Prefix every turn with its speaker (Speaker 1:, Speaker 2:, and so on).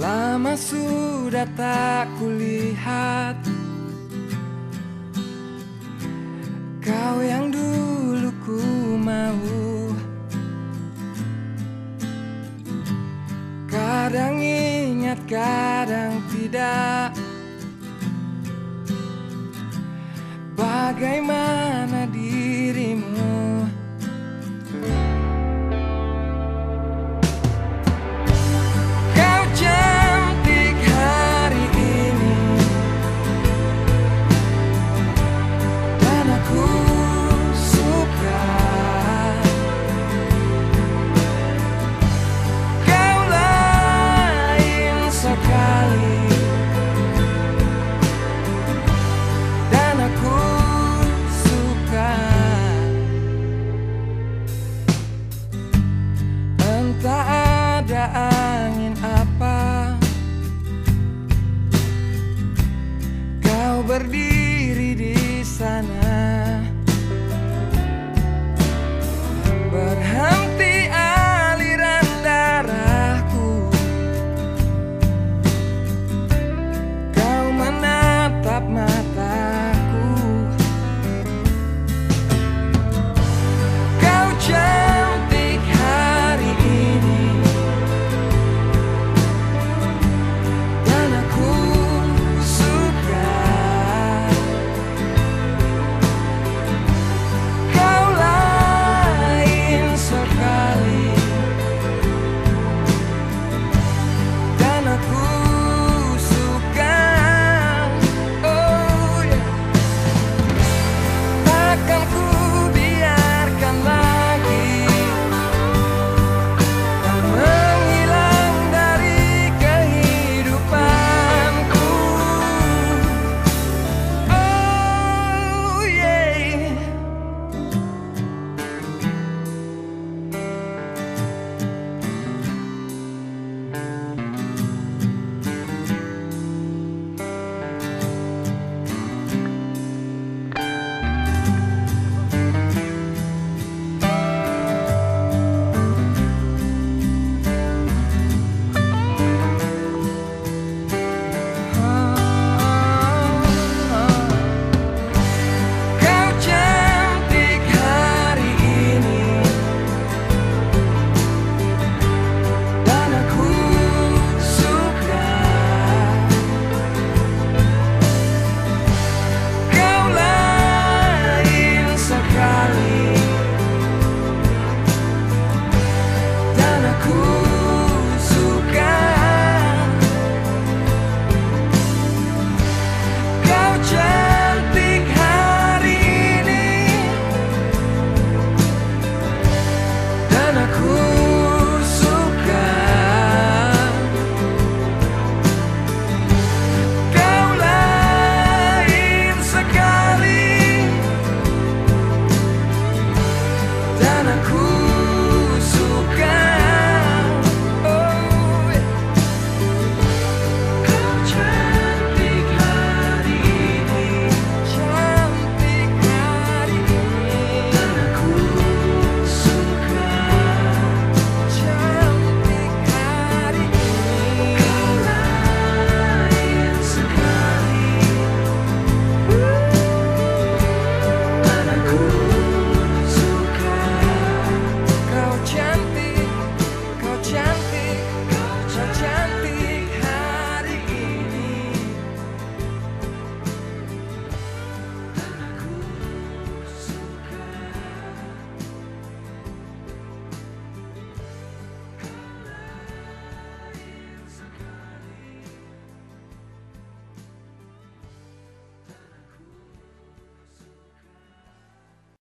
Speaker 1: Lama sudah tak kulihat Kau yang dulu ku mau. Kadang ingat, kadang tidak. Bagaimana per dire